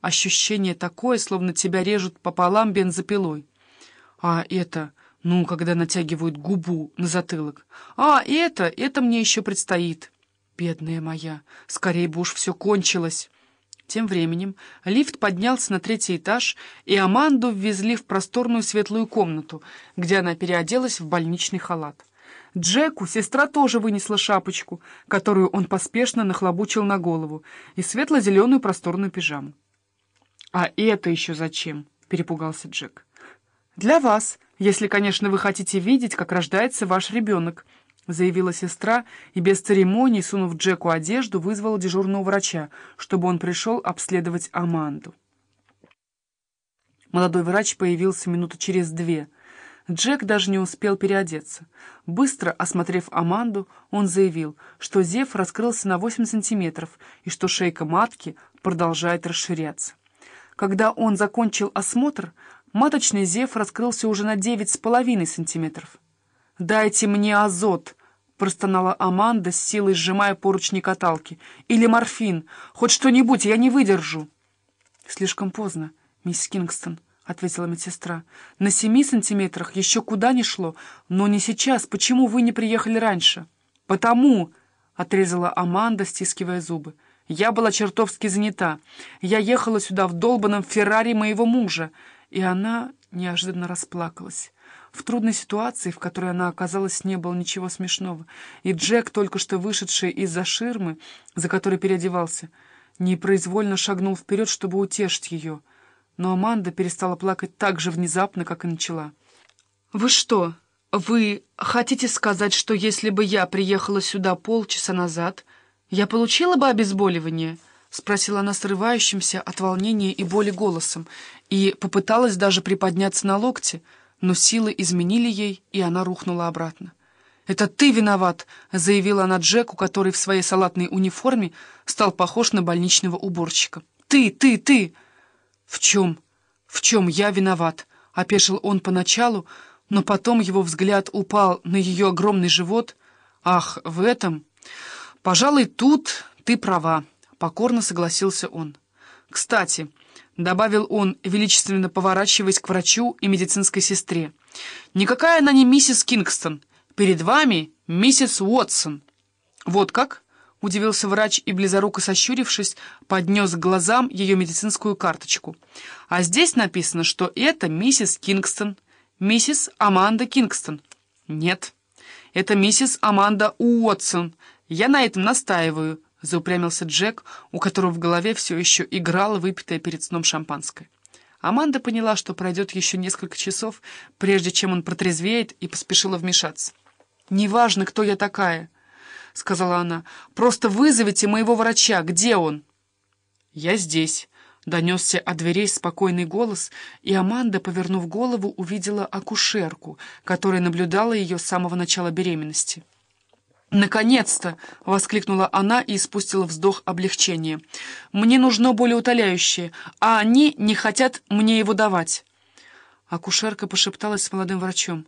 Ощущение такое, словно тебя режут пополам бензопилой. А это, ну, когда натягивают губу на затылок. А это, это мне еще предстоит. Бедная моя, скорее бы уж все кончилось. Тем временем лифт поднялся на третий этаж, и Аманду ввезли в просторную светлую комнату, где она переоделась в больничный халат. Джеку сестра тоже вынесла шапочку, которую он поспешно нахлобучил на голову, и светло-зеленую просторную пижаму. «А это еще зачем?» — перепугался Джек. «Для вас, если, конечно, вы хотите видеть, как рождается ваш ребенок», — заявила сестра, и без церемоний, сунув Джеку одежду, вызвала дежурного врача, чтобы он пришел обследовать Аманду. Молодой врач появился минуту через две. Джек даже не успел переодеться. Быстро осмотрев Аманду, он заявил, что зев раскрылся на 8 сантиметров и что шейка матки продолжает расширяться. Когда он закончил осмотр, маточный зев раскрылся уже на девять с половиной сантиметров. «Дайте мне азот!» — простонала Аманда, с силой сжимая поручни каталки. «Или морфин! Хоть что-нибудь, я не выдержу!» «Слишком поздно, мисс Кингстон», — ответила медсестра. «На семи сантиметрах еще куда ни шло, но не сейчас. Почему вы не приехали раньше?» «Потому!» — отрезала Аманда, стискивая зубы. Я была чертовски занята. Я ехала сюда в долбанном Феррари моего мужа. И она неожиданно расплакалась. В трудной ситуации, в которой она оказалась, не было ничего смешного. И Джек, только что вышедший из-за ширмы, за которой переодевался, непроизвольно шагнул вперед, чтобы утешить ее. Но Аманда перестала плакать так же внезапно, как и начала. «Вы что, вы хотите сказать, что если бы я приехала сюда полчаса назад...» «Я получила бы обезболивание?» — спросила она срывающимся от волнения и боли голосом, и попыталась даже приподняться на локте, но силы изменили ей, и она рухнула обратно. «Это ты виноват!» — заявила она Джеку, который в своей салатной униформе стал похож на больничного уборщика. «Ты, ты, ты!» «В чем? В чем я виноват?» — опешил он поначалу, но потом его взгляд упал на ее огромный живот. «Ах, в этом...» «Пожалуй, тут ты права», — покорно согласился он. «Кстати», — добавил он, величественно поворачиваясь к врачу и медицинской сестре, «никакая она не миссис Кингстон. Перед вами миссис Уотсон». «Вот как?» — удивился врач и, близоруко сощурившись, поднес к глазам ее медицинскую карточку. «А здесь написано, что это миссис Кингстон, миссис Аманда Кингстон». «Нет, это миссис Аманда Уотсон», «Я на этом настаиваю», — заупрямился Джек, у которого в голове все еще играло выпитое перед сном шампанское. Аманда поняла, что пройдет еще несколько часов, прежде чем он протрезвеет, и поспешила вмешаться. «Неважно, кто я такая», — сказала она. «Просто вызовите моего врача. Где он?» «Я здесь», — донесся от дверей спокойный голос, и Аманда, повернув голову, увидела акушерку, которая наблюдала ее с самого начала беременности. «Наконец-то!» — воскликнула она и испустила вздох облегчения. «Мне нужно более утоляющее, а они не хотят мне его давать». Акушерка пошепталась с молодым врачом.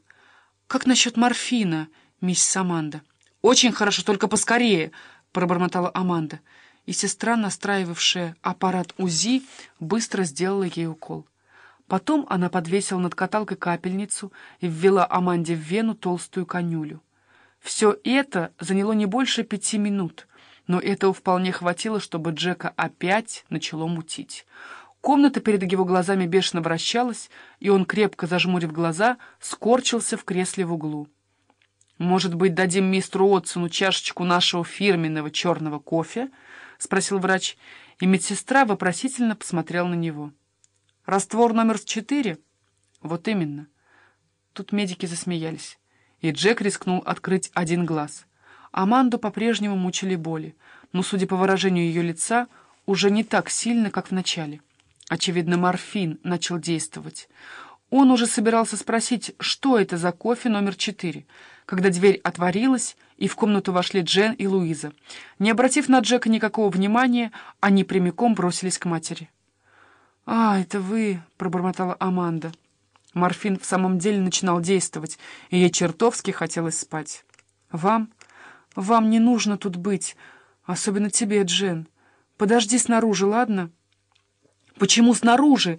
«Как насчет морфина, мисс Аманда?» «Очень хорошо, только поскорее!» — пробормотала Аманда. И сестра, настраивавшая аппарат УЗИ, быстро сделала ей укол. Потом она подвесила над каталкой капельницу и ввела Аманде в вену толстую конюлю. Все это заняло не больше пяти минут, но этого вполне хватило, чтобы Джека опять начало мутить. Комната перед его глазами бешено вращалась, и он, крепко зажмурив глаза, скорчился в кресле в углу. «Может быть, дадим мистеру Отсону чашечку нашего фирменного черного кофе?» — спросил врач, и медсестра вопросительно посмотрела на него. «Раствор номер четыре?» «Вот именно». Тут медики засмеялись и Джек рискнул открыть один глаз. Аманду по-прежнему мучили боли, но, судя по выражению ее лица, уже не так сильно, как в начале. Очевидно, морфин начал действовать. Он уже собирался спросить, что это за кофе номер четыре, когда дверь отворилась, и в комнату вошли Джен и Луиза. Не обратив на Джека никакого внимания, они прямиком бросились к матери. «А, это вы», — пробормотала Аманда. Морфин в самом деле начинал действовать, и ей чертовски хотелось спать. «Вам? Вам не нужно тут быть, особенно тебе, Джен. Подожди снаружи, ладно?» Почему снаружи?»